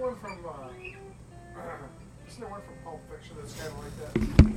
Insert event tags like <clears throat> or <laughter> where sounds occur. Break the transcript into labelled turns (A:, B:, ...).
A: One from, uh, <clears throat> isn't there one from Pulp Fiction that's kind of like that?